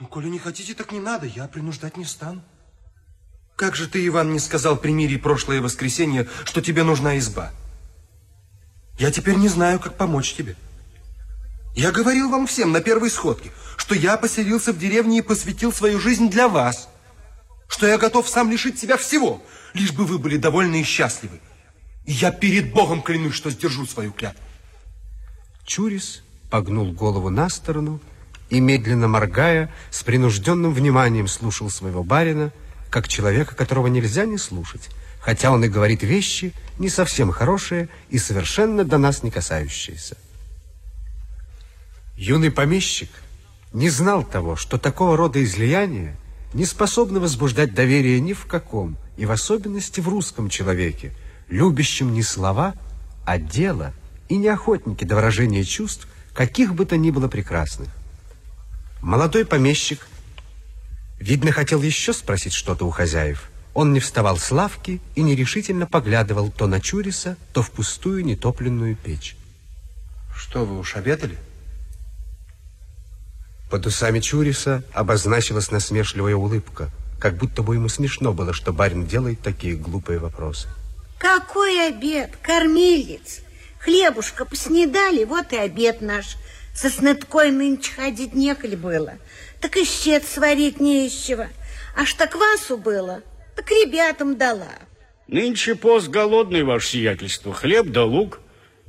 Ну, коли не хотите, так не надо, я принуждать не стану. Как же ты, Иван, не сказал при мире прошлое воскресенье, что тебе нужна изба? Я теперь не знаю, как помочь тебе. Я говорил вам всем на первой сходке, что я поселился в деревне и посвятил свою жизнь для вас, что я готов сам лишить себя всего, лишь бы вы были довольны и счастливы. И я перед Богом клянусь, что сдержу свою клятву. Чурис погнул голову на сторону и, медленно моргая, с принужденным вниманием слушал своего барина, как человека, которого нельзя не слушать, хотя он и говорит вещи не совсем хорошие и совершенно до нас не касающиеся. Юный помещик не знал того, что такого рода излияния не способны возбуждать доверие ни в каком, и в особенности в русском человеке, любящем не слова, а дело, и не охотники до выражения чувств, каких бы то ни было прекрасных. Молодой помещик, видно, хотел еще спросить что-то у хозяев. Он не вставал с лавки и нерешительно поглядывал то на Чуриса, то в пустую нетопленную печь. Что, вы уж обедали? Под усами Чуриса обозначилась насмешливая улыбка, как будто бы ему смешно было, что барин делает такие глупые вопросы. Какой обед, кормилец? Хлебушка поснедали, вот и обед наш. Со сныткой нынче ходить неколь было. Так и щец сварить не из чего. А что квасу было, так ребятам дала. Нынче пост голодный, ваше сиятельство. Хлеб да лук.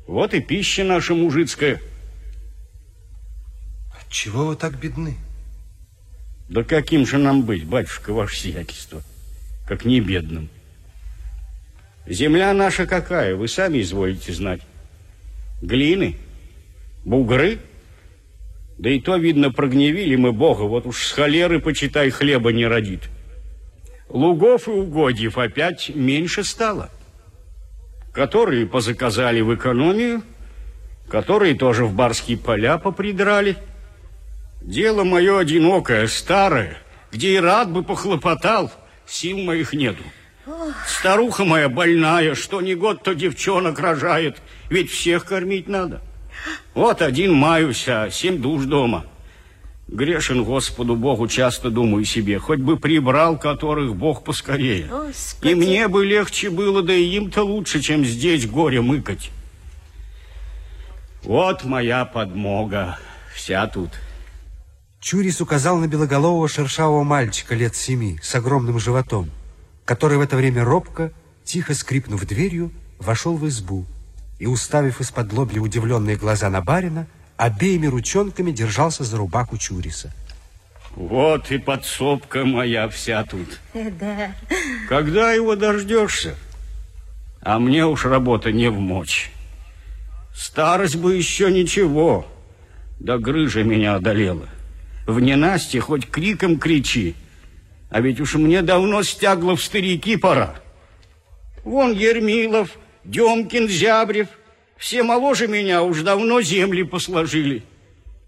Вот и пища наша мужицкая. Чего вы так бедны? Да каким же нам быть, батюшка, ваше сиятельство, как не бедным? Земля наша какая, вы сами изволите знать. Глины, бугры, да и то, видно, прогневили мы Бога, вот уж с холеры, почитай, хлеба не родит. Лугов и угодьев опять меньше стало. Которые позаказали в экономию, которые тоже в барские поля попридрали. Дело мое одинокое, старое, где и рад бы похлопотал, сил моих нету. Старуха моя больная, что ни год, то девчонок рожает, ведь всех кормить надо. Вот один маюсь, а семь душ дома. Грешен Господу Богу, часто думаю себе, хоть бы прибрал которых Бог поскорее. Господи. И мне бы легче было, да и им-то лучше, чем здесь горе мыкать. Вот моя подмога, вся тут. Чурис указал на белоголового шершавого мальчика лет семи с огромным животом, который в это время робко, тихо скрипнув дверью, вошел в избу и, уставив из-под лобли удивленные глаза на барина, обеими ручонками держался за рубаху Чуриса. Вот и подсобка моя вся тут. Э, Да. Когда его дождешься? А мне уж работа не в мочь. Старость бы еще ничего, да грыжа меня одолела. В ненасти хоть криком кричи, а ведь уж мне давно стягло в старики пора. Вон Ермилов, Демкин, Зябрев, все моложе меня уж давно земли посложили.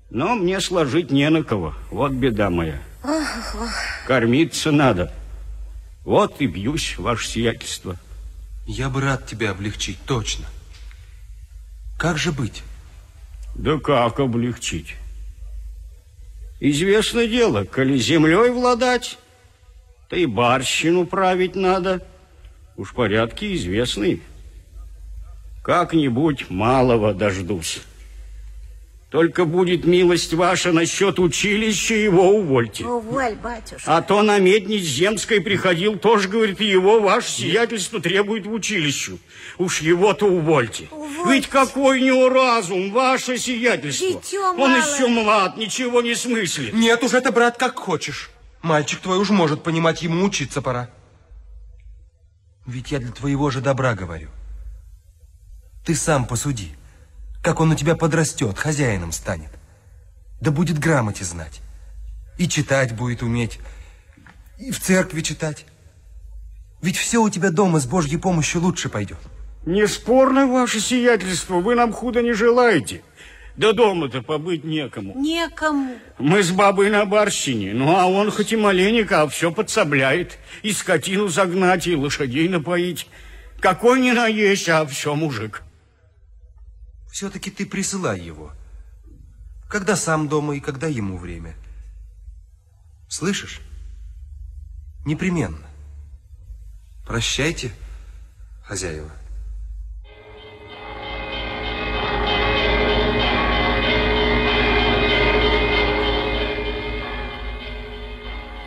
Но мне сложить не на кого, вот беда моя. Кормиться надо. Вот и бьюсь, ваше сиятельство. Я бы рад тебя облегчить, точно. Как же быть? Да как облегчить? Известно дело, коли землей владать, то и барщину править надо. Уж порядки известные. Как-нибудь малого дождусь. Только будет милость ваша насчет училища, его увольте. Уволь, батюшка. А то на медниц земской приходил, тоже, говорит, его ваше сиятельство требует в училищу. Уж его-то увольте. Увольте. Ведь какой у него разум, ваше сиятельство. Дитё Он малое. еще млад, ничего не смыслит. Нет уж, это, брат, как хочешь. Мальчик твой уж может понимать, ему учиться пора. Ведь я для твоего же добра говорю. Ты сам посуди, как он у тебя подрастет, хозяином станет. Да будет грамоте знать. И читать будет уметь, и в церкви читать. Ведь все у тебя дома с Божьей помощью лучше пойдет. Неспорно, ваше сиятельство, вы нам худо не желаете. Да дома-то побыть некому. Некому. Мы с бабой на барщине, ну а он хоть и маленек, а все подсобляет. И скотину загнать, и лошадей напоить. Какой ни наесть, а все мужик. Все-таки ты присылай его. Когда сам дома и когда ему время. Слышишь? Непременно. Прощайте, хозяева.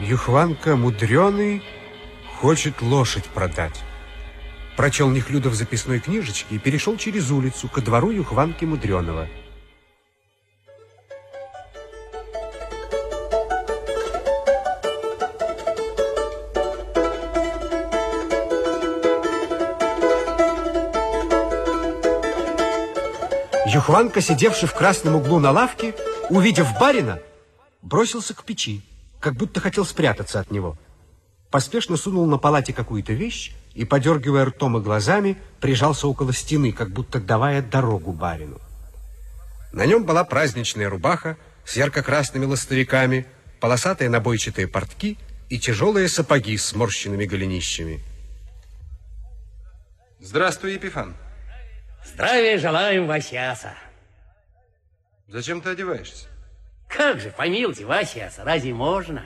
Юхванка мудреный хочет лошадь продать. Прочел Нехлюдов записной книжечке и перешел через улицу ко двору Юхванки Мудреного. Юхванка, сидевший в красном углу на лавке, увидев барина, бросился к печи, как будто хотел спрятаться от него. Поспешно сунул на палате какую-то вещь и, подергивая ртом и глазами, прижался около стены, как будто давая дорогу барину. На нем была праздничная рубаха с ярко-красными ластовиками, полосатые набойчатые портки и тяжелые сапоги с сморщенными голенищами. Здравствуй, Епифан. Здравия желаем, Васяса. Зачем ты одеваешься? Как же, помилуйте, Васяса, разве можно?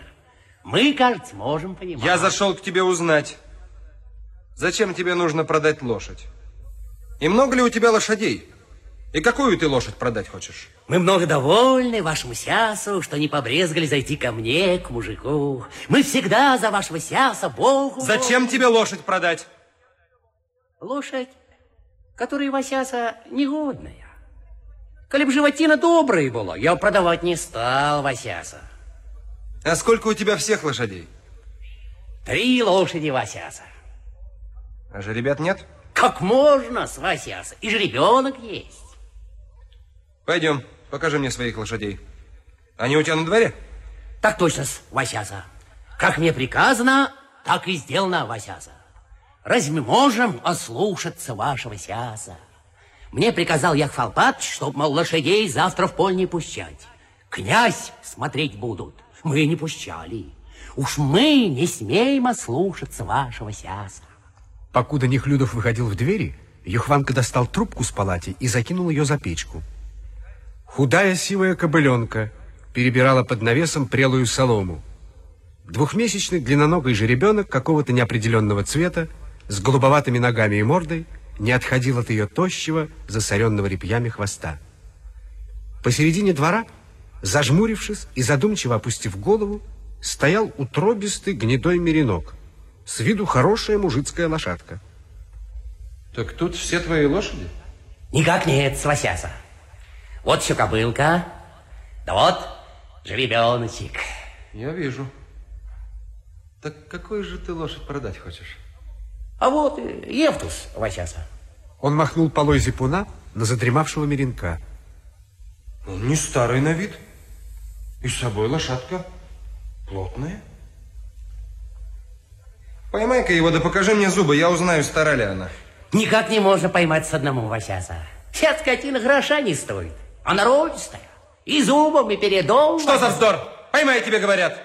Мы, кажется, можем понимать. Я зашел к тебе узнать, зачем тебе нужно продать лошадь? И много ли у тебя лошадей? И какую ты лошадь продать хочешь? Мы много довольны вашему сясу, что не побрезгали зайти ко мне, к мужику. Мы всегда за вашего сяса, Богу. Зачем тебе лошадь продать? Лошадь, которая Васяса негодная. Коли б животина добрая была, я продавать не стал, Васяса. А сколько у тебя всех лошадей? Три лошади, Васяса. А же ребят нет? Как можно с Васяса? И же ребенок есть. Пойдем, покажи мне своих лошадей. Они у тебя на дворе? Так точно, Васяса. Как мне приказано, так и сделано, Васяса. Разве можем ослушаться вашего сяса? Мне приказал Яхфалпат, чтоб, мол, лошадей завтра в поле не пущать. Князь смотреть будут. Мы не пущали. Уж мы не смеем ослушаться вашего сяса. Покуда Нехлюдов выходил в двери, Юхванка достал трубку с палати и закинул ее за печку. Худая сивая кобыленка перебирала под навесом прелую солому. Двухмесячный длинноногий жеребенок какого-то неопределенного цвета с голубоватыми ногами и мордой не отходил от ее тощего, засоренного репьями хвоста. Посередине двора, зажмурившись и задумчиво опустив голову, стоял утробистый гнедой меринок, с виду хорошая мужицкая лошадка. Так тут все твои лошади? Никак нет, Свасяса. Вот еще кобылка, да вот жеребеночек. Я вижу. Так какую же ты лошадь продать хочешь? А вот э, Евтус, Васяса. Он махнул полой зипуна на задремавшего меренка. Он не старый на вид. И с собой лошадка плотная. Поймай-ка его, да покажи мне зубы, я узнаю, стара ли она. Никак не можно поймать с одному Васяса. Вся скотина гроша не стоит. А народистая. И зубом, и передом. Что за вздор? Поймай, тебе говорят.